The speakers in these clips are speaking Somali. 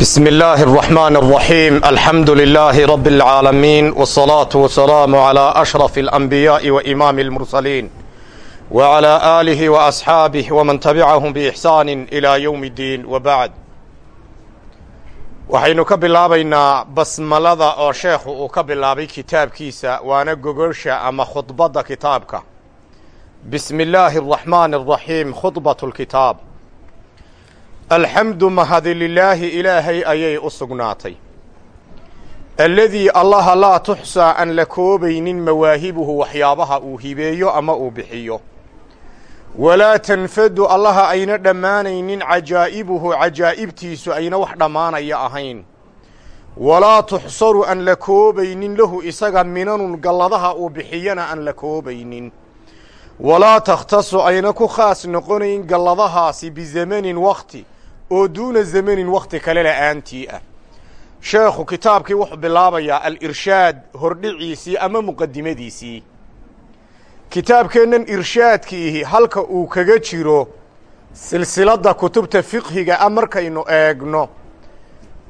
بسم الله الرحمن الرحيم الحمد لله رب العالمين والصلاة والسلام على أشرف الأنبياء وإمام المرسلين وعلى آله وأصحابه ومن تبعهم بإحسان إلى يوم الدين وبعد waxaynu ka bilaabaynaa basmalada oo sheekhu uu ka bilaabay kitaabkiisa waana gogosha ama khudbadda kitaabka bismi illaahi araxmaani araxiim khudbatu lkitaab alxamdu mahadi lilaahi ilaahay ayay u sugnaatay. Alladii allaha laa tuxsaa aan la koobaynin mawaahibuhu waxyaabaha uu hibeeyo ama uu bixiyo. Walaa tanfadu allaha ayna dhammaanaynin cajaa'ibuhu cajaa'ibtiisu ayna wax dhammaanaya ahayn. Walaa tuxsaru aan la koobaynin lahu isaga minanun galladaha uu bixiyana aan la koobaynin. Walaa takhtasu ayna ku khaas noqonayn galladahaasi bizamanin wakhti oo duuna zamanin wakhti kale la'aantii ah. Sheekhu kitaabkii wuxuu bilaabayaa al-irshaad hordhiciisii ama muqadimadiisii kitaabkeennan irshaadkiihi halka uu kaga jiro silsiladda kutubta fiqhiga ah markaynu eegno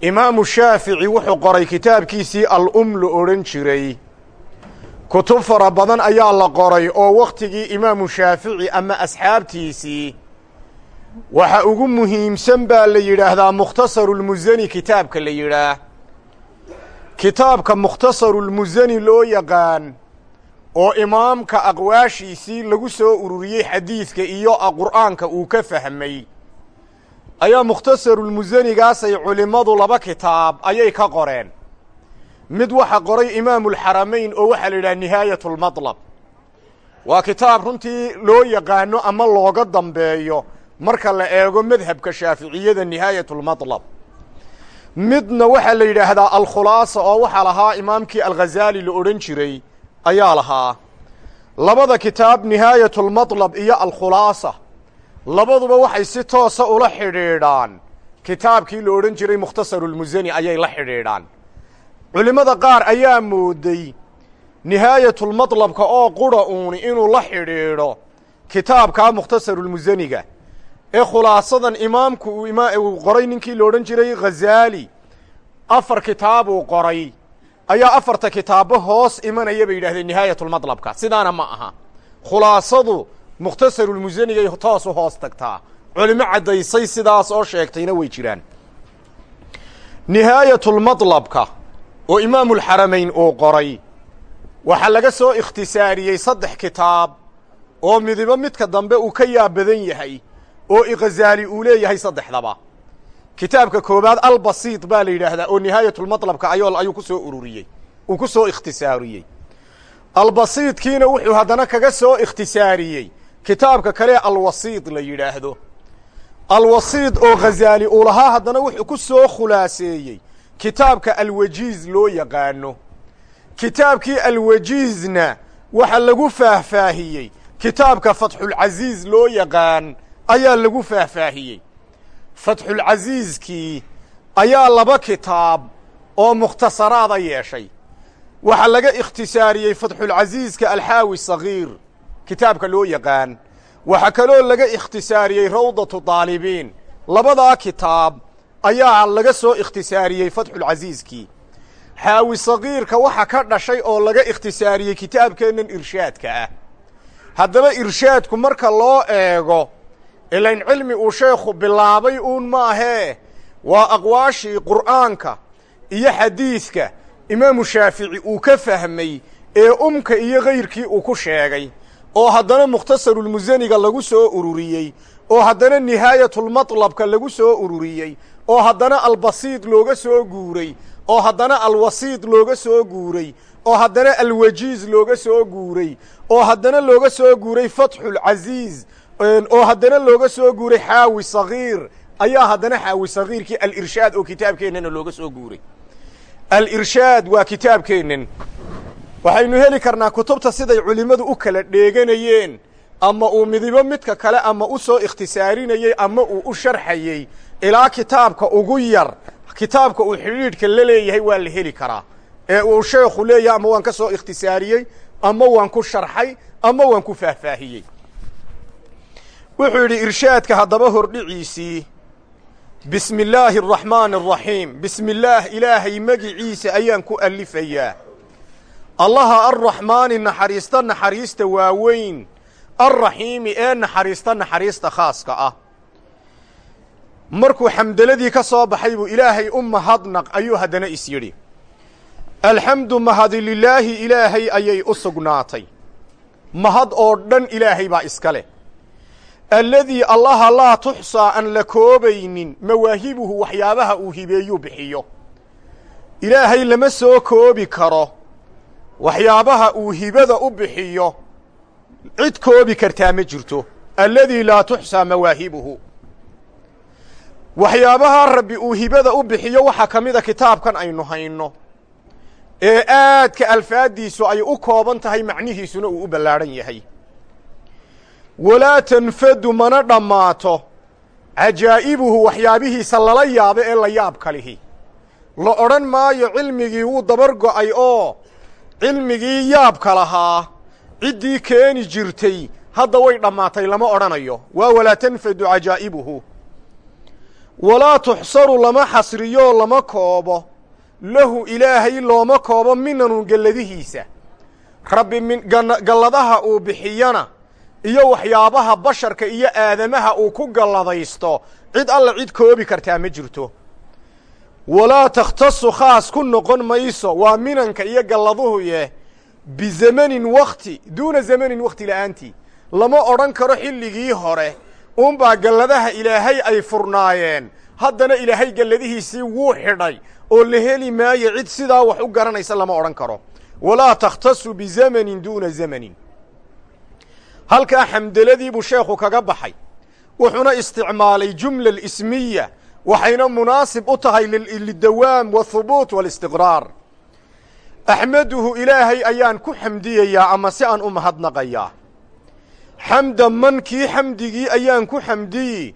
imaamu shaafici wuxuu qoray kitaabkiisii al-um la odhan jiray. Kutub fara badan ayaa la qoray oo wakhtigii imaamu shaafici ama asxaabtiisii waxa ugu muhiimsan baa la yidhaahdaa mukhtasarulmusani kitaabka la yidhaah. Kitaabka mukhtasarulmusani loo yaqaan oo imaamka aqwaashiisii lagu soo ururiyey xadiidka iyo qur'aanka uu ka fahmay. Ayaa mukhtasarulmusanigaasay culimmadu laba kitaab ayay ka qoreen. Mid waxa qoray imaamulxaramayn oo waxaa la yidhaha nihaayatulmadlab waa kitaab runtii loo yaqaano ama looga dambeeyo marka la eego madhabka shaaficiyada nihaayatulmadlab midna waxaa la yidhaahdaa alkhulaasa oo waxaa lahaa imaamkii alghazaali la odhan jiray ayaa lahaa labada kitaab nihaayatulmadlab iyo alkhulaasa labaduba waxay si toosa ula xidhiidhaan. Kitaabkii la odhan jiray mukhtasarulmusani ayay la xidhiidhaan. Culimmada qaar ayaa mooday nihaayatulmadlabka oo qura uuni inuu la xidhiidho kitaabkaa mukhtasarulmusaniga ee khulaasadan imaamku uu qoray ninkii la odhan jiray ghazaali afar kitaabuu qoray. Ayaa afarta kitaabo hoos imanaya bay yidhahdeen nihaayatulmadlabka sidaana ma aha. Khulaasadu mukhtasarulmusanigay toos u hoos tagtaa. Culimo caddaysay sidaas oo sheegtayna way jiraan. Nihaayatulmadlabka oo imaamulxaramayn uu qoray waxaa laga soo ikhtisaariyey saddex kitaab oo midibo midka dambe uu ka yaab badan yahay oo ikhazaali uu leeyahay saddexdaba. Kitaabka koowaad albasiid baa la yidhaahdaa oo nihaayatulmadlabka ayool ayuu ku soo ururiyey uu ku soo ikhtisaariyey. Albasiidkiina wuxuu haddana kaga soo ikhtisaariyey. Kitaabka kale alwasiid la yidhaahdo. Alwasiid oo khazaali uu lahaa haddana wuxuu ku soo khulaaseeyey. Kitaabka alwajiiz loo yaqaano. Kitaabkii alwajiizna waxa lagu faahfaahiyey. Kitaabka fatxulcasiiz loo yaqaan ayaa lagu faahfaahiyey. Fatxulcasiiskii ayaa laba kitaab oo mukhtasaraada yeeshay. Waxaa laga ikhtisaariyey fatxulcasiiska alxaawi sagiir kitaabka loo yaqaan. Waxaa kaloo laga ikhtisaariyey rawdatu daalibiin labadaa kitaab ayaa laga soo ikhtisaariyey fatxulcasiiskii xaawi sagiirka waxa ka dhashay oo laga ikhtisaariyey kitaabkeennan irshaadka ah. Haddaba irshaadku marka loo eego ilayn cilmi uu sheekhu bilaabay uun maahee waa aqwaashii qur'aanka iyo xadiidka imaamu shaafici uu ka fahmay ee umka iyo kayrkii uu ku sheegay oo haddana mukhtasarulmusaniga lagu soo ururiyey oo haddana nihaayatulmadlabka lagu soo ururiyey oo haddana albasiid looga soo guuray oo haddana alwasiid looga soo guuray oo haddana alwajiiz looga soo guuray oo haddana looga soo guuray fatxulcasiiz oo haddana looga soo guuray xaawi sagiir ayaa haddana xaawi sagiirkii alirshaad oo kitaabkeennana looga soo guuray. Alirshaad waa kitaabkeennan. Waxaynu heli karnaa kutubta siday culimmadu u kala dheeganayeen ama uu midibo midka kale ama u soo ikhtisaarinayey ama uu u sharxayey ilaa kitaabka ugu yar kitaabka uu xidhiidhka la leeyahay waa la heli karaa. Ee uu sheekhu leeyahay ama waan ka soo ikhtisaariyey ama waan ku sharxay ama waan ku faahfaahiyey wuxuu yidhi irshaadka haddaba hordhiciisii bismi illaahi araxmaani araxiim bismi ilaahay magiciisa ayaan ku alifayaa allaha arraxmaani naxariista naxariista waaweyn. Alraxiimi ee naxariista naxariista khaaska ah. Markuu xamdeladii ka soo baxay buu ilaahay u mahadnaq ayuu haddana is yidhi. Alxamdu mahadi lilaahi ilaahay ayay u sugnaatay. Mahad oo dhan ilaahay baa iska leh alladii allaha laa tuxsaa aan la koobaynin mawaahibuhu waxyaabaha uu hibeeyuu bixiyo. Ilaahay lama soo koobi karo waxyaabaha uu hibada u bixiyo. Cid koobi kartaa ma jirto. Alladii laa tuxsaa mawaahibuhu. Waxyaabaha rabbi uu hibada u bixiyo waxaa ka mida kitaabkan aynu hayno. Ee aadka alfaaddiisu ay u kooban tahay macnihiisuna uu u ballaadhan yahay walaa tanfadu mana dhammaato. Cajaa'ibuhu waxyaabihiisa lala yaabo ee la yaabka lihi la odhan maayo cilmigii wuu dabar go'ay oo cilmigii yaabka lahaa. Ciddii keeni jirtay hadda way dhammaatay lama odhanayo. Waa walaa tanfadu cajaa'ibuhu walaa tuxsaru lama xasriyo lama koobo. Lahu ilaahay looma koobo minanun galladihiisa. Rabbi min galladaha uu bixiyana iyo waxyaabaha basharka iyo aadamaha uu ku galladaysto cid alla cid koobi kartaa ma jirto. Walaa takhtasu khaas ku noqon mayso waa minanka iyo galladuhuye bizamanin wakhti duuna zamanin wakhti la'aantii lama odhan karo xilligii hore uunbaa galladaha ilaahay ay furnaayeen. Haddana ilaahay galladihiisii wuu xidhay oo la heli maayo cid sidaa wax u garanaysa lama odhan karo. Walaa takhtasu bizamanin duuna zamanin halkaa xamdeladii buu sheekhu kaga baxay. Wuxuuna isticmaalay jumla alismiya waxayna munaasib u tahay lidawaam waathubuut waalistiqraar axmaduhu ilaahay ayaan ku xamdiyayaa ama si aan u mahadnaqayaa. Xamda man kii xamdigii ayaan ku xamdiyi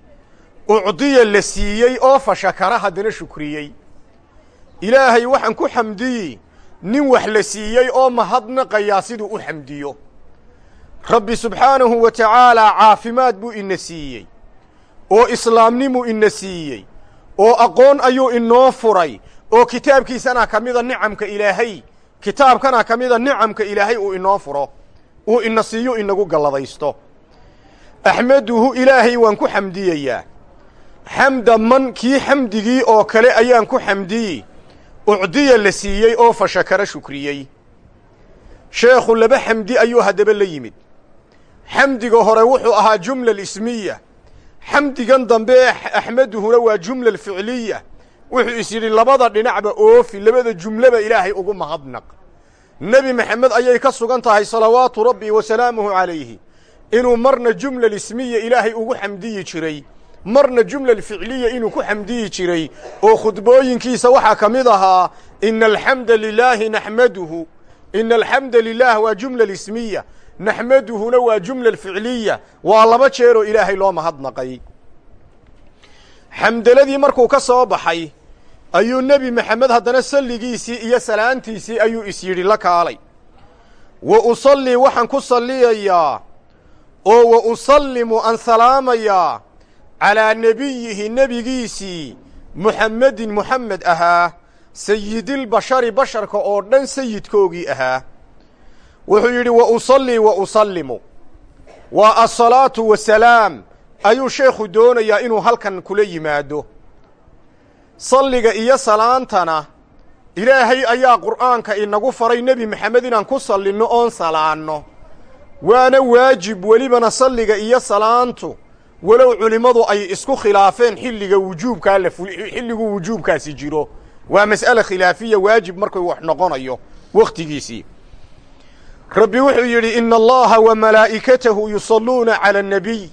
ucdiya la siiyey oo fashakara haddana shukriyey. Ilaahay waxaan ku xamdiyi nin wax la siiyey oo mahadnaqayaa siduu u xamdiyo rabbi subxaanahu wa tacaalaa caafimaad buu ina siiyey oo islaamnimuu ina siiyey oo aqoon ayuu inoo furay oo kitaabkiisanaa ka mida nicamka ilaahay kitaabkanaa ka mida nicamka ilaahay uu inoo furo uu ina siiyo inagu galladaysto. Axmaduhu ilaahay waan ku xamdiyayaa. Xamda man kii xamdigii oo kale ayaan ku xamdiyi ucdiya la siiyey oo fashakara shukriyey. Sheekhu laba xamdi ayuu haddaba la yimid xamdiga hore wuxuu ahaa jumla alismiya xamdigan dambe ee axmaduhuna waa jumla alficliya wuxuu is labada dhinacba oofi labada jumlaba ilaahay ugu mahadnaq. Nebi maxamed ayay ka sugan tahay salawaatu rabbi wa salaamuhu calayhi. Inuu marna jumla alismiya ilaahay ugu xamdiyi jiray. Marna jumla alficliya inuu ku xamdiyi jiray. Oo khudbooyinkiisa waxaa ka mid ahaa ina alxamda lilaahi naxmaduhu. Ina alxamda lilah waa jumla alismiya naxmaduhuna waa jumla alficliya waa laba jeeroo ilaahay loo mahadnaqay xamdeladii markuu ka soo baxay ayuu nebi maxamed haddana salligiisii iyo salaantiisii ayuu is yidhi la kaalay wa usallii waxaan ku salliyayaa oo wa usallimu aan salaamayaa calaa nebiyihi nebigiisii muxammedin muxamed ahaa sayidilbashari basharka oo dhan sayidkoogii ahaa wuxuu yidhi wa usallii wa usallimu. Waa asalaatu wasalaam ayuu sheekhu doonayaa inuu halkan kula yimaado. Salliga iyo salaantana ilaahay ayaa qur'aanka inagu faray nebi maxamed inaan ku sallinno oon salaanno. Waana waajib welibana salliga iyo salaantu walow culimmadu ay isku khilaafeen xilliga wujuubkaa la xilliguu wujuubkaasi jiro. Waa mas'ale khilaafiya waajib markuu wax noqonayo wakhtigiisii rabbi wuxuu yidhi ina allaha wa malaa'ikatahu yusalluuna cala annabiy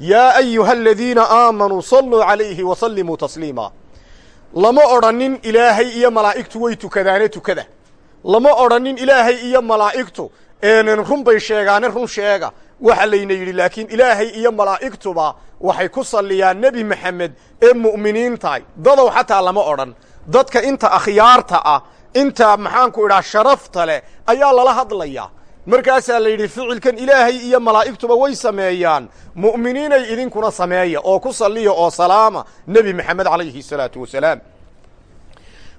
yaa ayuha aladiina aamanuu salluu calayhi wa sallimuu tasliima. Lama odhanin ilaahay iyo malaa'igtu way tukadaane tukada. Lama odhanin ilaahay iyo malaa'igtu eenan run bay sheegaane run sheega. Waxa layna yidhi laakiin ilaahay iyo malaa'igtuba waxay ku salliyaan nebi maxamed ee mu'miniintahay. Dadow xataa lama odhan. Dadka inta akhyaarta ah inta maxaanku idhaha sharafta leh ayaa lala hadlayaa markaasaa la yidhi ficilkan ilaahay iyo malaa'igtuba way sameeyaan. Mu'miniinay idinkuna sameeya oo ku salliya oo salaama. Nebi maxamed calayhi salaatu wasalaam.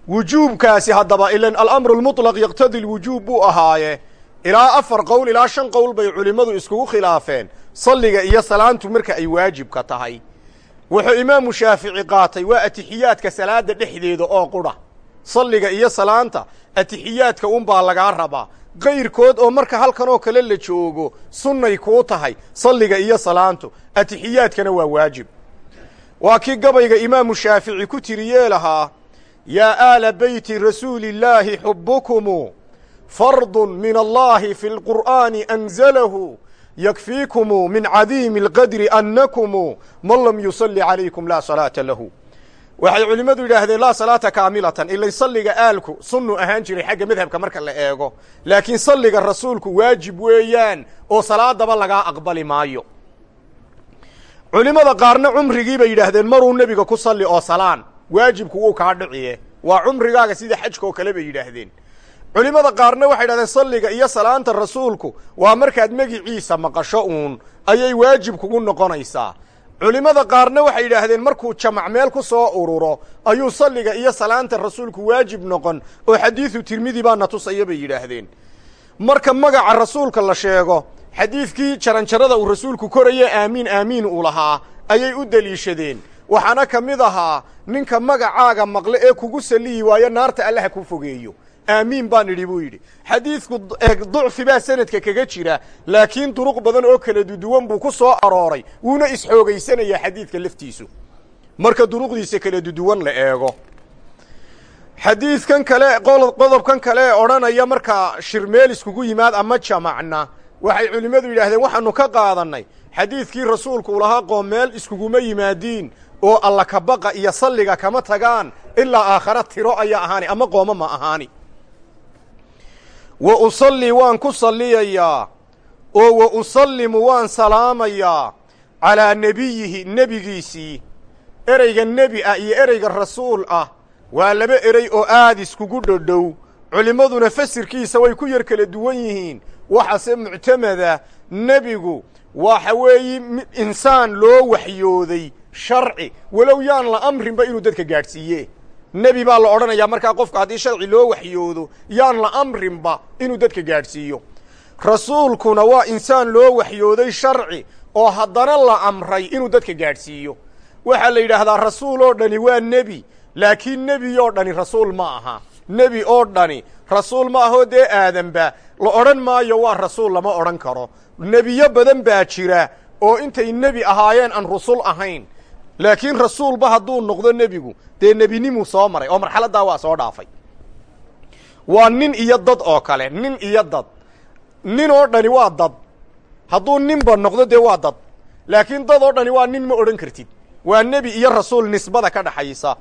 Wujuubkaasi haddaba ilan alamru lmuطlaq yaqtadi lwujuub buu ahaaye. Ilaa afar qowl ilaa shan qowl bay culimmadu iskugu khilaafeen. Salliga iyo salaantu marka ay waajibka tahay. Wuxuu imaamu shaafici qaatay waa atixiyaadka salaada dhexdeeda oo qudha salliga iyo salaanta atixiyaadka unbaa lagaa rabaa. Kayrkood oo marka halkan oo kale la joogo sunnay kuu tahay salliga iyo salaantu atixiyaadkana waa waajib. Waa kii gabayga imaamu shaafici ku tiriyee lahaa yaa aala beyti rasuuli illaahi xubukumu fardun min allahi fi lqur'aani anzalahu yakfiikumu min cadiimi alqadri annakumu man lam yusalli calaykum laa salaata lahu waxay culimmadu yidhaahdeen laa salaata kaamilatan ilay salliga aalku sunnu ahaan jiray xagga madhabka marka la eego. Laakiin salliga rasuulku waajib weeyaan oo salaadaba lagaa aqbali maayo. Culimmada qaarna cumrigii bay yidhaahdeen maruu nebiga ku salli oo salaan. Waajibku wuu kaa dhiciye. Waa cumrigaaga sida xajka kale bay yidhaahdeen. Culimmada qaarna waxay yidhahdeen salliga iyo salaanta rasuulku waa markaad megiciisa maqasho uun. Ayay waajib kugu noqonaysaa culimmada qaarna waxay yidhaahdeen markuu jamac meel ku soo ururo ayuu salliga iyo salaanta rasuulku waajib noqon. Oo xadiidu tirmidi baa na tusaya bay yidhaahdeen. Marka magaca rasuulka la sheego xadiidkii jaranjarada uu rasuulku koraye aamiin aamiin uu lahaa ayay u deliishadeen. Waxaana ka mid ahaa ninka magacaaga maqle ee kugu salliyi waayo naarta allaha ku fogeeyo aamiin baan idhi buu yidhi. Xadiidku ducfi baa sanadka kaga jira laakiin duruq badan oo kala duduwan buu ku soo arooray wuuna isxoogaysanayaa xadiidka laftiisu. Marka duruqdiisa kala duduwan la eego. Xadiidkan kale qodobkan kale ee odhanaya markaa shirmeel iskugu yimaad ama jamacna. Waxay culimmadu yidhaahdeen waxaanu ka qaadannay. Xadiidkii rasuulku lahaa qoomeel iskuguma yimaadiin oo alla kabaqa iyo salliga kama tagaan ilaa aakhara tiro ayaa ahaani ama qooma ma ahaani wa usallii waan ku salliyayaa oo wa usallimu waan salaamayaa calaa nebiyihi nebigiisii ereyga nebi ah iyo ereyga rasuul ah. Waa laba erey oo aad iskugu dhodhow culimmaduna fasirkiisa way ku yar kala duwan yihiin. Waxaase muctamada nebigu waxa weeye insaan loo waxyooday sharci. Walow yaan la amrinba inuu dadka gaadhsiiye nebi baa la odhanayaa markaa qofka haddii sharci loo waxyoodo yaan la amrinba inuu dadka gaadhsiiyo. Rasuulkuna waa insaan loo waxyooday sharci oo haddana la amray inuu dadka gaadhsiiyo. Waxaa la yidhaahdaa rasuul oo dhani waa nebi laakiin nebi oo dhani rasuul ma aha. Nebi oo dhani rasuul ma ahoo dee aadanba la odhan maayo waa rasuul lama odhan karo. Nebiyo badan baa jira oo intay nebi ahaayeen aan rusul ahayn. Laakiin rasuulba hadduu noqdo nebigu dee nebinimuu soo maray oo marxaladdaa waa soo dhaafay. Waa nin iyo dad oo kale nin iyo dad. Nin oo dhani waa dad. Hadduu ninba noqdo dee waa dad. Laakiin dad oo dhani waa nin ma odhan kartid. Waa nebi iyo rasuul nisbada ka dhaxaysa.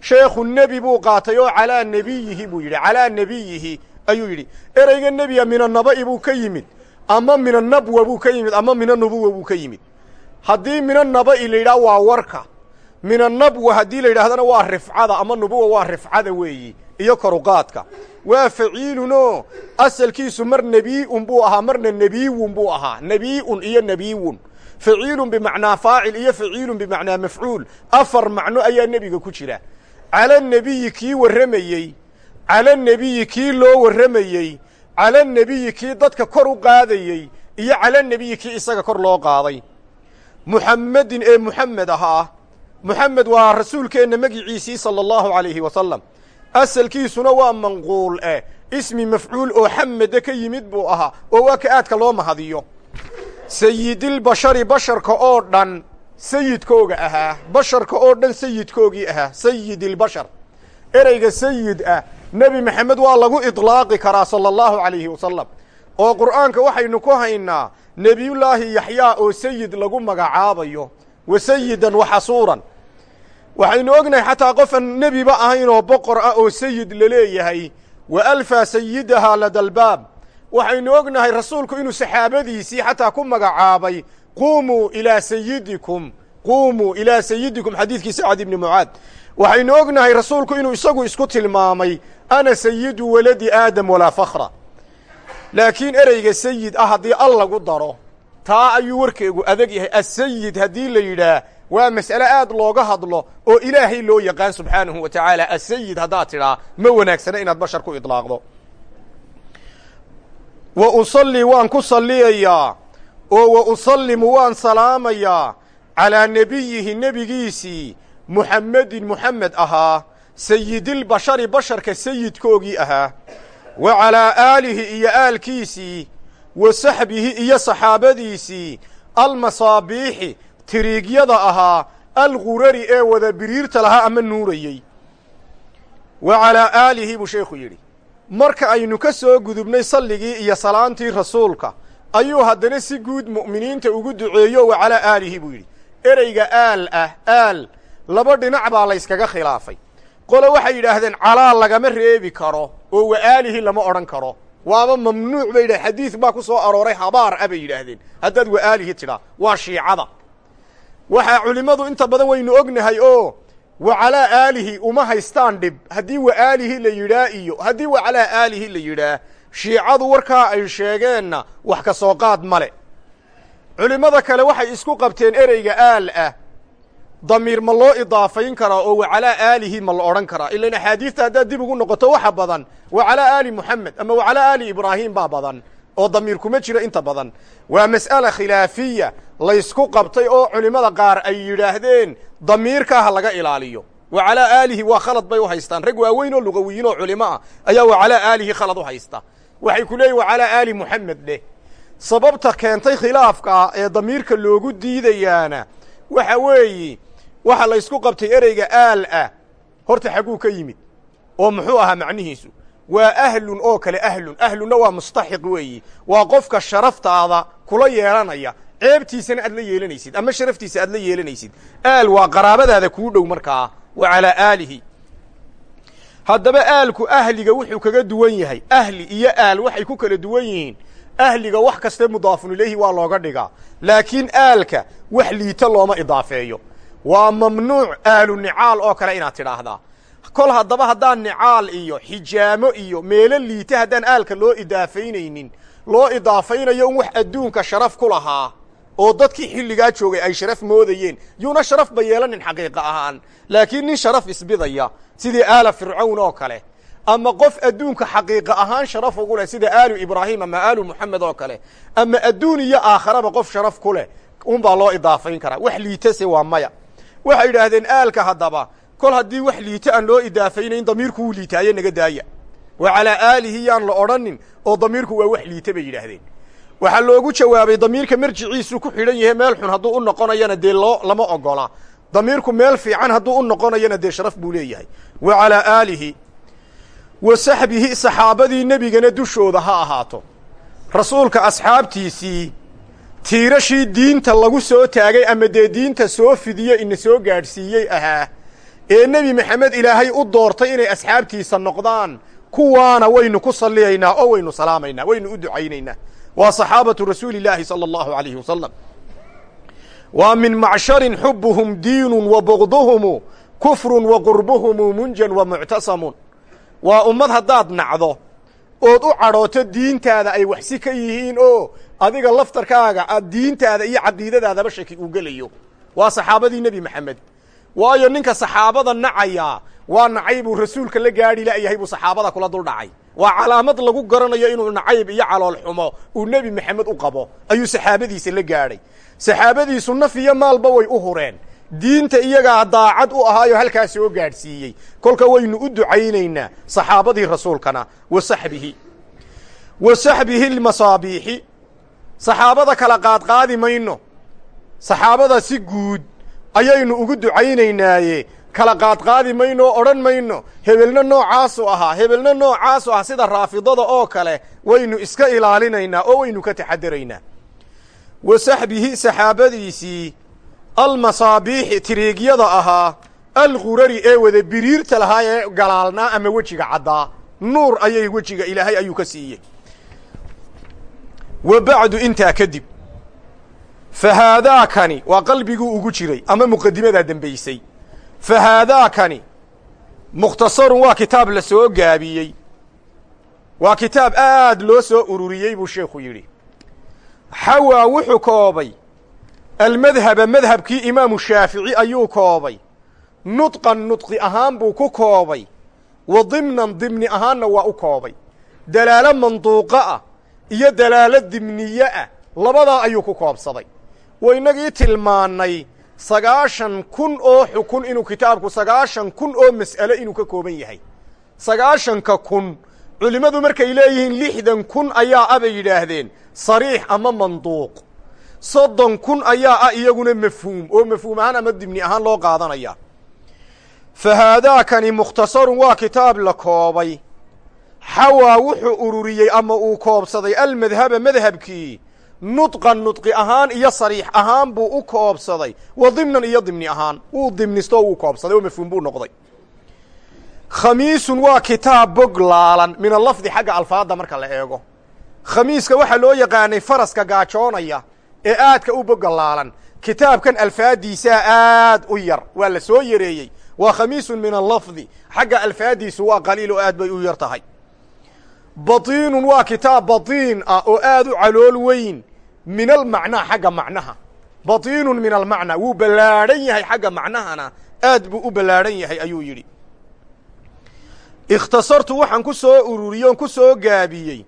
Sheekhu nebi buu qaatay oo calaa nebiyihi buu yidhi calaa nebiyihi ayuu yidhi. Ereyga nebiga minanaba'i buu ka yimid ama minanabwa buu ka yimid ama minanubuwa buu ka yimid. Haddii minanaba'i la yidhaha waa warka minanabwa haddii la yidhahdana waa rifcada ama nubuwa waa rifcada weeyi iyo koruqaadka waa faciilunoo asalkiisu mar nebii'un buu ahaa marna nebiiwun buu ahaa nebii'un iyo nebiiwun. Faciilun bimacnaa faacil iyo faciilun bimacnaa mafcuul. Afar macno ayaa nebiga ku jira. Cala nebiyi kii warramayey cala kii loo warramayey cala nebiyi kii dadka kor u qaadayey iyo cala nebiyi kii isaga kor loo qaaday. Muxammedin ee muxamed ahaa muxamed waa rasuulkeenna magiciisii sala allahu calayhi wasalam asalkiisuna waa manquul eh ismi mafcuul oo xameda ka yimid buu ahaa oo waa ka aadka loo mahadiyo. Sayidilbashari basharka oo dhan sayidkooga ahaa basharka oo dhan sayidkoogii ahaa sayidilbashar ereyga sayid ah nebi maxamed waa lagu idlaaqi karaa sala allahu calayhi wasalam oo qur'aanka waxaynu ku haynaa nebiyullaahi yaxyaa oo sayid lagu magacaabayo wa sayidan wa xasuuran waxaynu ognahay xataa qofan nebiba ahayn oo boqor ah oo sayid la leeyahay wa alfaa sayidahaa ladalbaab waxaynu ognahay rasuulku inuu saxaabadiisii xataa ku magacaabay quumuu ilaa sayidikum quumuu ilaa sayidikum xadiidkii sacad ibni mucaad. Waxaynu ognahay rasuulku inuu isagu isku tilmaamay ana sayidu waladi aadam walaa fakra laakiin ereyga sayid ah haddii al lagu daro taa ayuu warkeegu adag yahay. Asayid haddii la yidhaah waa mas'ale aad looga hadlo oo ilaahay loo yaqaan subxaanahu wa tacaala asayid haddaad tidhaa ma wanaagsana inaad bashar ku idlaaqdo. Wa usallii waan ku salliyayaa oo wa usallimu waan salaamayaa calaa nebiyihi nebigiisii muxammedin muxamed ahaa sayidilbashari basharka sayidkoogii ahaa wa calaa aalihi iyo aalkiisii wa saxbihi iyo saxaabadiisii almasaabiixi tiriigyada ahaa algurari ee wada biriirta lahaa ama nuurayey. Wa calaa aalihi buu sheekhu yidhi marka aynu ka soo gudubnay salligii iyo salaantii rasuulka ayuu haddana si guud mu'miniinta ugu duceeyo wa calaa aalihi buu yidhi. Ereyga aal ah aal laba dhinac baa layskaga khilaafay. Qolo waxay yidhaahdeen calaa lagama reebi karo oo wa aalihi lama odhan karo. Waaba mamnuuc bay yidhahen xadiid baa ku soo arooray habaar ah bay yidhaahdeen. Haddaad wa aalihi tidhaa waa shiicada waxaa culimmadu inta badan waynu ognahay oo wa calaa aalihi uma haystaan dhib. Haddii wa aalihi la yidhaa iyo haddii wa calaa aalihi la yidhaah shiicadu warkaa ay sheegeenna wax ka soo qaad male culimmada kale waxay isku qabteen ereyga aal ah. Damiir ma loo idaafayn karaa oo wa calaa aalihi ma la odhan karaa. Ilan axaadiista haddaad dib ugu noqoto waxa badan wa calaa aali moxamed ama wa aali ibraahim baa badan oo damiir kuma jiro inta badan. Waa mas'ala khilaafiya laysku qabtay oo culimmada qaar ay yidhaahdeen damiirkaa ha laga ilaaliyo. Wa calaa aalihi waa khalad bay u haystaan. Rag waaweyn oo lugawiyiin oo culimo ah ayaa wa calaa aalihi khalad u haysta. Waxay ku leeyihiin wa calaa aali moxamed dheh. Sababta keentay khilaafka ee damiirka loogu diidayaana waxa weeye waxa laysku qabtay ereyga aal ah horta xagguu ka yimid oo muxuu ahaa macnihiisu waa ahlun oo kale ahlun. Ahlunna waa mustaxiq weeyi. Waa qofka sharaftaada kula yeelanaya. Ceebtiisana aad la yeelanaysid ama sharaftiisa aad la yeelanaysid. Aal waa qaraabadaada kuu dhow markaa. Wa calaa aalihi. Haddaba aalku ahliga wuxuu kaga duwan yahay. Ahli iyo aal waxay ku kala duwan yihiin. Ahliga wax kaste mudaafun ilayhi waa looga dhigaa. Laakiin aalka wax liita looma idaafeeyo. Waa mamnuuc aalu nicaal oo kale inaad tidhaahdaa kol haddaba haddaan nicaal iyo xijaamo iyo meelo liita haddaan aalka loo idaafaynaynin loo idaafaynayo in wax adduunka sharaf ku lahaa oo dadkii xilligaa joogay ay sharaf moodayeen yuuna sharaf ba yeelanin xaqiiqa ahaan. Laakiin nin sharaf isbidaya sidii aala fircawn oo kale ama qof adduunka xaqiiqa ahaan sharaf ugu leh sida aalu ibraahim ama aalu moxamed oo kale ama adduun iyo aakharaba qof sharaf ku leh unbaa loo idaafayn karaa. Wax liitase waa maya. Waxay yidhaahdeen aalka haddaba kol haddii wax liita aan loo idaafaynayn damiirku wuu liitaaye naga daaya. Wa calaa aalihi yaan la odhanin oo damiirku waa wax liita bay yidhaahdeen. Waxaa loogu jawaabay damiirka marjiciisu ku xidhan yahay meel xun hadduu u noqonayana dee loo lama ogola. Damiirku meel fiican hadduu u noqonayana dee sharaf buu leeyahay. Wa calaa aalihi wa saxbihi saxaabadii nebigana dushooda ha ahaato. Rasuulka asxaabtiisii tiirashii diinta lagu soo taagay ama dee diinta soo fidiyo ina soo gaadhsiiyey ahaa ee nebi maxamed ilaahay u doortay inay asxaabtiisa noqdaan kuwaana waynu ku salliyaynaa oo waynu salaamaynaa waynu u ducaynaynaa. Waa saxaabatu rasuuli illaahi sala allahu alayhi wasalam waa min macsharin xubuhum diinun wa bugduhumu kufrun wa qurbuhumu munjan wa muctasamun. Waa ummad haddaad nacdo ood u cadhooto diintaada ay waxsi ka yihiin oo adiga laftarkaaga aad diintaada iyo caqiidadaadaba shaki uu gelayo. Waa saxaabadii nebi maxamed waayo ninka saxaabada nacayaa waa nacayb uu rasuulka la gaadhi la'yahay buu saxaabada kula dul dhacay. Waa calaamad lagu garanayo inuu nacayb iyo calool xumo uu nebi maxamed u qabo ayuu saxaabadiisa la gaadhay. Saxaabadiisu naf iyo maalba way u hureen. Diinta iyagaa daacad u ahaayo halkaa soo gaadhsiiyey. Kolka waynu u ducaynaynaa saxaabadii rasuulkana wa saxbihi. Wa saxbihi lmasaabiixi saxaabada kala qaadqaadi mayno. Saxaabada si guud ayaynu ugu ducaynaynaaye. Kala qaadqaadi mayno odhan mayno. Hebelna noocaasu ahaa hebelna noocaasu ah sida raafidada oo kale waynu iska ilaalinaynaa oo waynu ka taxadaraynaa wa saxbihi saxaabadiisii almasaabiixi tiriigyada ahaa algurari ee wada biriirta lahaa ee galaalnaa ama wejiga caddaa nuur ayay wejiga ilaahay ayuu ka siiyey. Wa bacdu intaa kadib fa haadaakani waa qalbiguu ugu jiray ama muqadimadaa dembaysay fa haadaakani mukhtasarun waa kitaab la soo gaabiyey. Waa kitaab aad loo soo ururiyey buu sheekhu yidhi. Xawaa wuxuu koobay. Almadhaba madhabkii imaamu shaafici ayuu koobay. Nudqan nudqi ahaan buu ku koobay. Wa dimnan dimni ahaanna waa u koobay. Dalaalo manduuqa ah iyo dalaalo dimniye ah labadaa ayuu ku koobsaday waynagii tilmaannay sagaashan kun oo xukun inuu kitaabku sagaashan kun oo mas'ale inuu ka kooban yahay. Sagaashanka kun culimmadu markay leeyihiin lixdan kun ayaa a bay yidhaahdeen sariix ama manduuq. Soddon kun ayaa ah iyaguna mafhuum oo mafhuum ahaan ama dimni ahaan loo qaadanaya. Fa haadaakani mukhtasarun waa kitaab la koobay. Xawaa wuxuu ururiyey ama uu koobsaday almadhaba madhabkii nudqan nudqi ahaan iyo sariix ahaan buu u koobsaday. Wa dimnan iyo dimni ahaan. Wuu dimnisto wuu koobsaday oo mafhuum buu noqday. Khamiisun waa kitaab bog laalan. Min alafdi xagga alfaadda marka la eego. Khamiiska waxaa loo yaqaanay faraska gaajoonaya ee aadka u boga laalan. Kitaabkan alfaaddiisaa aad u yar waa la soo yareeyey. Waa khamiisun min allafdi xagga alfaaddiisu waa qaliil oo aad bay u yar tahay. Batiinun waa kitaab batiin ah oo aad u calool weyn min almacnaa xagga macnaha. Batiinun min almacnaa wuu ballaadhan yahay xagga macnahana. Aad buu u ballaadhan yahay ayuu yidhi. Ikhtasartu waxaan ku soo ururiyey oon ku soo gaabiyey.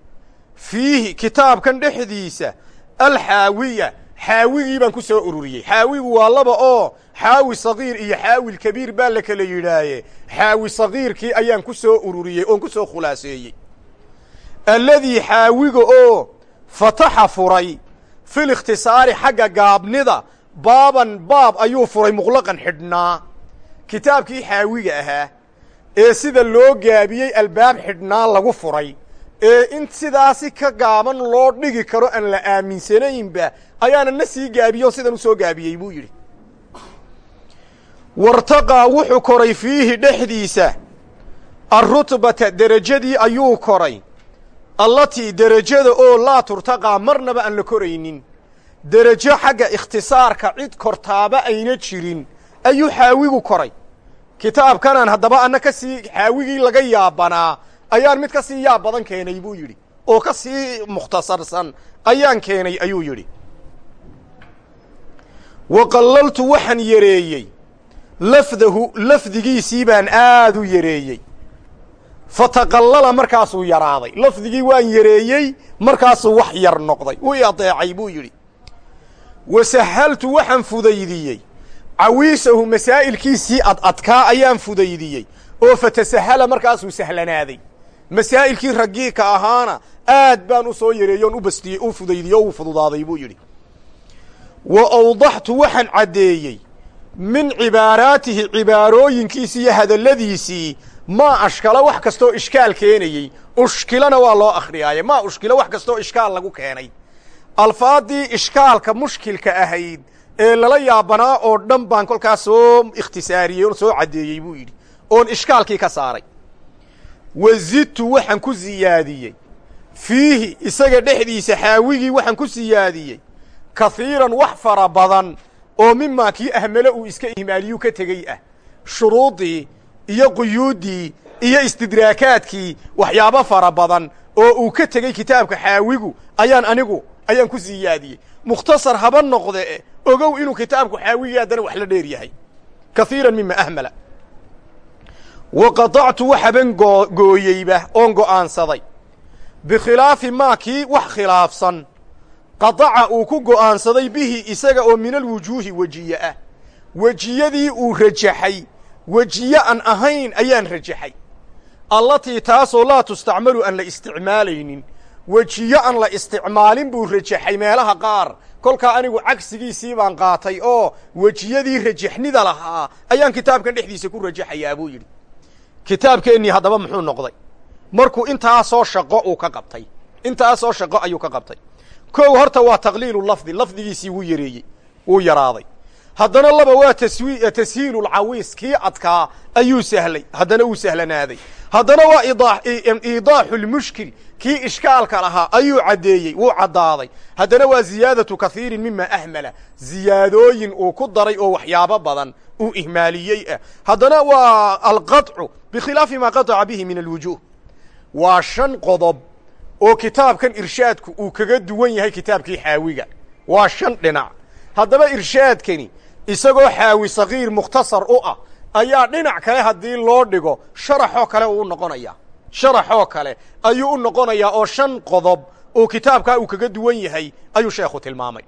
Fiihi kitaabkan dhexdiisa alxaawiya. Xaawigii baan ku soo ururiyey. Xaawigu waa laba oo xaawi sagiir iyo xaawi kabiir baa la kala yidhaaye. Xaawi sagiirkii ayaan ku soo ururiyey oon ku soo khulaaseeyey. Alladii xaawiga oo fataxa furay fil ikhtisaari xagga gaabnida baaban baab ayuu furay muqlaqan xidhnaa. Kitaabkii xaawiga ahaa ee sida loo gaabiyey albaab xidhnaa lagu furay ee in sidaasi ka gaaban loo dhigi karo aan la aaminsanaynba ayaana na sii gaabiyo sidan u soo gaabiyey buu yidhi. Wartaqaa wuxuu koray fiihi dhexdiisa arutbata derajadii ayuu koray allatii derajada oo laa turtaqaa marnaba aan la koraynin. Derajo xagga ikhtisaarka cid kortaaba ayna jirin. Ayuu xaawigu koray. Kitaabkanaan haddaba anna ka sii xaawigii laga yaabanaa ayaan mid ka sii yaab badan keenay buu yidhi. Oo ka sii mukhtasarsan ayaan keenay ayuu yidhi. Wa qallaltu waxaan yareeyey. Lafdahu lafdigiisii baan aad u yareeyey fataqallala markaasuu yaraaday. Lafdigii waan yareeyey markaasuu wax yar noqday. U i buu yidhi. Wa sahaltu waxaan fudaydiyey. Cawiisahu masaa'ilkiisii ad adkaa ayaan fudaydiyey. Oo fatasahala markaasuu sahlanaaday masaa'ilkii ragiika ahaana aad baan u soo yareeyey oon u bastiyey u fudaydiyey oo uu fududaaday buu yidhi. Wa awdaxtu waxaan caddeeyey. Min cibaaraatihi cibaarooyinkiisii iyo hadalladiisii maa ashkala wax kastoo ishkaal keenayey. Ushkilana waa loo akhriyaaye. Maa ushkilo wax kastoo ishkaal lagu keenay. Alfaaddii ishkaalka mushkilka ahayd ee lala yaabanaa oo dhan baan kolkaas soo ikhtisaariyey oon soo caddeeyey buu yidhi. Oon ishkaalkii ka saaray. Wa zidtu waxaan ku siyaadiyey fiihi isaga dhexdiisa xaawigii waxaan ku siyaadiyey kahiiran wax fara badan oo mimaa kii ahmelo uu iska ihmaaliyuu ka tegey ah. Shuruuddii iyo quyuuddii iyo istidraakaadkii waxyaabo fara badan oo uu ka tegey kitaabka xaawigu ayaan anigu ayaan ku siyaadiyey. Mukhtasar haba noqde ogow inuu kitaabku xaawigii haddana wax la dheer yahay. Kahiiran mima ahmala. Wa qadactu waxaban goo gooyeyba oon go'aansaday. Bikhilaafi maa kii wax khilaafsan. Qadaca uu ku go'aansaday bihi isaga oo min alwujuuhi wejiye ah. Wejiyadii uu rajaxay wejiye aan ahayn ayaan rajaxay. Allatii taasoo laa tustacmalu aan la isticmaalaynin wejiyo aan la isticmaalin buu rajaxay meelaha qaar. Kolkaa anigu cagsigiisii baan qaatay oo wejiyadii rajaxnida lahaa. Ayaan kitaabkan dhexdiisa ku rajaxayaa buu yidhi. Kitaabkeennii haddaba muxuu noqday? Markuu intaasoo shaqo uu ka qabtay. Intaasoo shaqo ayuu ka qabtay. Kow horta waa taqliilu lafdi lafdigiisii wuu yareeyey. Wuu yaraaday haddana laba waa tashiilulcawiis kii adkaa ayuu sahlay haddana uu sahlanaaday haddana waa iidaaxu lmushkil kii ishkaalka lahaa ayuu caddeeyey wuu caddaaday. Haddana waa ziyaadatu kahiirin mima ahmala ziyaadooyin uu ku daray oo waxyaabo badan uu ihmaaliyey ah. Haddana waa alqaطcu bikhilaafi maa qataca bihi min alwujuuh. Waa shan qodob oo kitaabkan irshaadku uu kaga duwan yahay kitaabkii xaawiga. Waa shan dhinac. Haddaba irshaadkani isagoo xaawi sagiir mukhtasar u ah ayaa dhinac kale haddii loo dhigo sharaxoo kale uu noqonayaa sharaxoo kale ayuu u noqonayaa oo shan qodob oo kitaabkaa uu kaga duwan yahay ayuu sheekhu tilmaamay.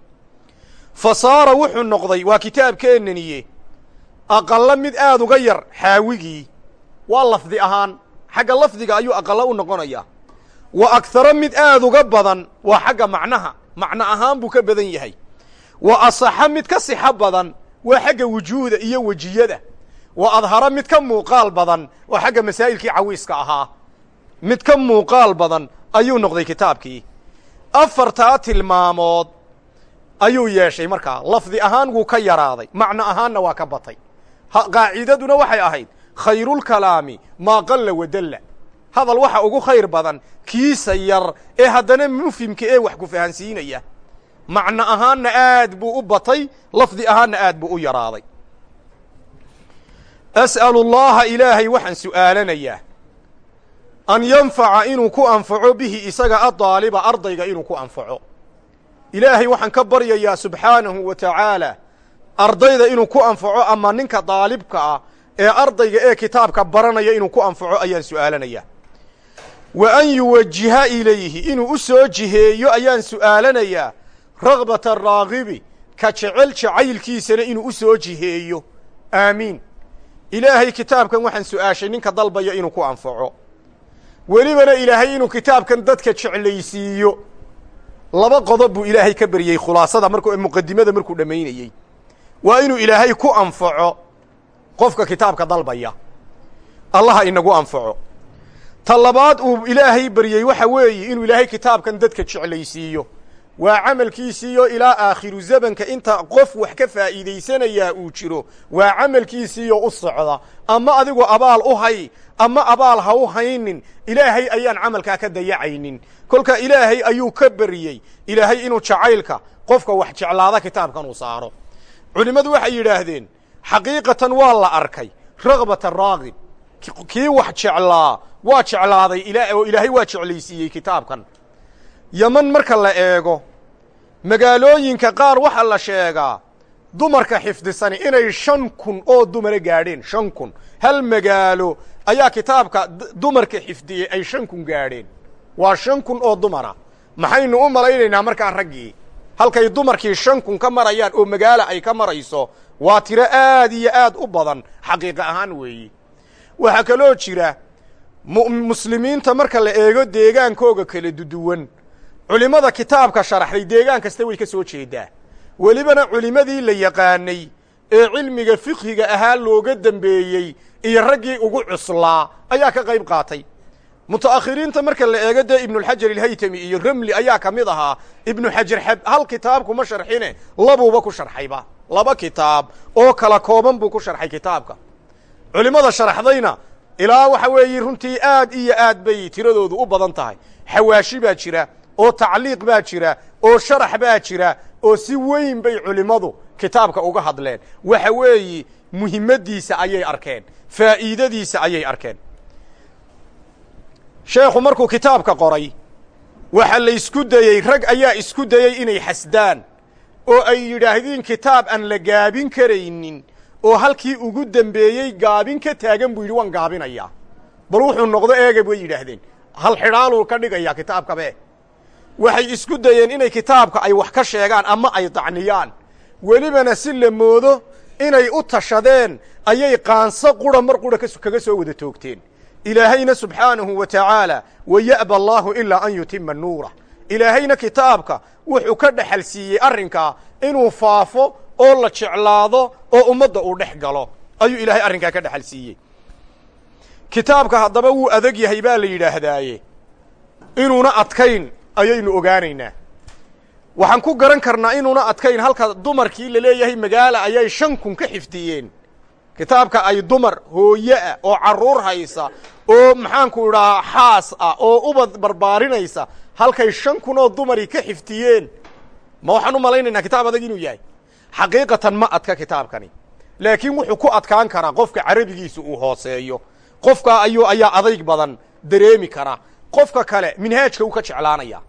Fa saara wuxuu noqday waa kitaabkeennaniye aqallo mid aad uga yar xaawigii. Waa lafdi ahaan xagga lafdiga ayuu aqallo u noqonayaa wa agharo mid aad uga badan waa xagga macnaha macno ahaan buu ka badan yahay. Wa asaxa mid ka sixo badan waa xagga wujuuhda iyo wejiyada. Wa adharo mid ka muuqaal badan waa xagga masaa'ilkii cawiiska ahaa. Mid ka muuqaal badan ayuu noqday kitaabkii. Afartaa tilmaamood ayuu yeeshay markaa lafdi ahaan wuu ka yaraaday. Macno ahaanna waa ka batay. Qaacidaduna waxay ahayd khayrulkalaami maa qalla wadalla hadal waxa ugu khayr badan kiisa yar ee haddana mufhimka ee wax ku fahansiinaya macno ahaanna aad buu u batay lafdi ahaanna aad buu u yaraaday. As'alu llaha ilaahay waxaan su'aalanayaa an yanfaca inuu ku anfaco bihi isaga adaaliba ardayga inuu ku anfaco. Ilaahay waxaan ka baryayaa subxaanahu wa tacaala ardayda inuu ku anfaco ama ninka daalibka ah ee ardayga ee kitaabka baranaya inuu ku anfaco ayaan su'aalanayaa wa an yuwajiha ilayhi inuu u soo jiheeyo ayaan su'aalanayaa ragbata raagibi ka jecel jacaylkiisana inuu u soo jiheeyo. Aamiin ilaahay kitaabkan waxaan su'aashay ninka dalbaya inuu ku anfaco. Welibana ilaahay inuu kitaabkan dadka jeclaysiiyo. Laba qodob buu ilaahay ka baryey khulaasada markuu muqadimada markuu dhammaynayey waa inuu ilaahay ku anfaco qofka kitaabka dalbaya. Allaha inagu anfaco. Ta labaad uu ilaahay baryey waxa weeye inuu ilaahay kitaabkan dadka jeclaysiiyo waa camalkiisiiyo ilaa aakhiru zamanka inta qof wax ka faa'iidaysanayaa uu jiro. Waa camalkiisiiyo u socda. Ama adigu abaal u hay ama abaal ha u haynin ilaahay ayaan camalkaa ka dayacaynin. Kolka ilaahay ayuu ka baryey ilaahay inuu jacaylka qofka wax jeclaada kitaabkan uu saaro. Culimmadu waxay yidhaahdeen xaqiiqatan waa la arkay. Ragbata raagib kii wax jeclaa waa jeclaaday oo ilaahay waa jeclaysiiyey kitaabkan yeman marka la eego magaalooyinka qaar waxaa la sheegaa dumarka xifdisani inay shan kun oo dumara gaadheen shan kun. Hal magaalo ayaa kitaabka dumarka xifdiyey ay shan kun gaadheen waa shan kun oo dumara. Maxaynu u malaynaynaa markaa raggii? Halkay dumarkii shan kun ka marayaan oo magaalo ay ka marayso waa tiro aad iyo aad u badan xaqiiqa ahaan weeyi. Waxaa kaloo jira muslimiinta marka la eego deegaankooga kala duduwan culimmada kitaabka sharaxday deegaan kasta way ka soo jeedaa. Welibana culimmadii la yaqaanay ee cilmiga fiqhiga ahaa looga dembeeyey iyo raggii ugu cuslaa ayaa ka qayb qaatay. Muta'akhiriinta marka la eego dee ibnulxajar ilhaytami iyo remli ayaa ka mid ahaa. Ibnu xajar hal kitaab kuma sharxine? Labuuba ku sharxayba. Laba kitaab oo kala kooban buu ku sharxay kitaabka. Culimmada sharaxdayna ilaa waxa weeye runtii aad iyo aad bay tiradoodu u badan tahay. Xawaashi baa jira oo tacliiq baa jira oo sharax baa jira oo si weyn bay culimmadu kitaabka uga hadleen. Waxa weeye muhimmaddiisa ayay arkeen faa'iidadiisa ayay arkeen. Sheekhu markuu kitaabka qoray waxa la isku dayey rag ayaa isku dayey inay xasdaan oo ay yidhaahdeen kitaab aan la gaabin karaynin oo halkii ugu dembeeyey gaabin ka taagan buu yidhi waan gaabinayaa bal wuxuu noqdo eega bay yidhaahdeen. Hal xidhaaluu ka dhigayaa kitaabkabe waxay isku dayeen inay kitaabka ay wax ka sheegaan ama ay dacniyaan. Welibana si la moodo inay u tashadeen ayay qaanso qura mar qura kaga soo wada toogteen. Ilaahayna subxaanahu wa tacaala waya'ba allaahu ilaa an yutima nuura. Ilaahayna kitaabka wuxuu ka dhexal siiyey arrinkaa inuu faafo oo la jeclaado oo ummadda uu dhex galo. Ayuu ilaahay arrinkaa ka dhexal siiyey. Kitaabka haddaba wuu adag yahay baa la yidhaahdaaye. Inuuna adkayn ayaynu ogaanaynaa. Waxaan ku garan karnaa inuuna adkayn halka dumarkii la leeyahay magaala ayay shan kun ka xifdiyeen kitaabka ay dumar hooye ah oo carruur haysa oo maxaanku idhahaa xaas ah oo ubad barbaarinaysa halkay shan kun oo dumarii ka xifdiyeen ma waxaan u malaynaynaa kitaab adag inuu yahay? Xaqiiqatan ma adka kitaabkani. Laakiin wuxuu ku adkaan karaa qofka carabigiisa uu hooseeyo. Qofkaa ayuu ayaa adayg badan dareemi kara qofka kale minhaajka uu ka jeclaanaya.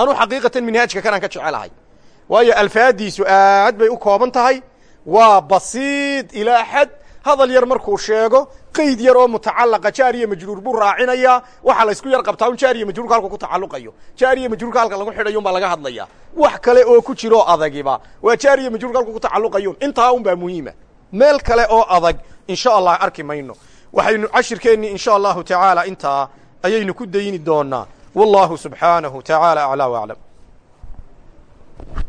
Anu xaqiiqatan minhaajka kanaan ka jecelahay waayo alfaadiisu aad bay u kooban tahay. Waa basiid ilaa xad hadal yar markuu sheego qayd yar oo mutacalaqa jaariya majruur buu raacinayaa waxaa la isku yar qabtaa un jaariya majruurka halku ku tacaluqayo jaariya majruurka halka lagu xidhayo un baa laga hadlaya wax kale oo ku jiro adagiba. Waa jaariya majruurka halku ku tacaluqayo intaa un baa muhiima. Meel kale oo adag insha allah arki mayno. Waxaynu cashirkeennii insha allahu tacaala intaa ayaynu ku dayni doonaa wallaahu subxaanahu tacaala aclaa waclam